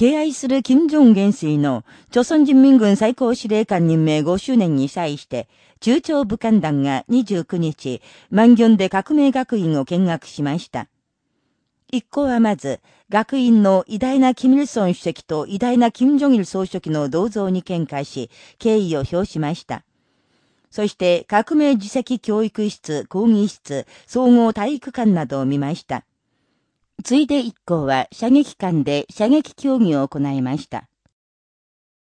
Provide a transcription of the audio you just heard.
敬愛する金正恩元帥の、朝鮮人民軍最高司令官任命5周年に際して、中朝武漢団が29日、万元で革命学院を見学しました。一行はまず、学院の偉大なキム・イルソン主席と偉大なキム・ジョンイル総書記の銅像に見解し、敬意を表しました。そして、革命自責教育室、講義室、総合体育館などを見ました。ついで一行は射撃艦で射撃競技を行いました。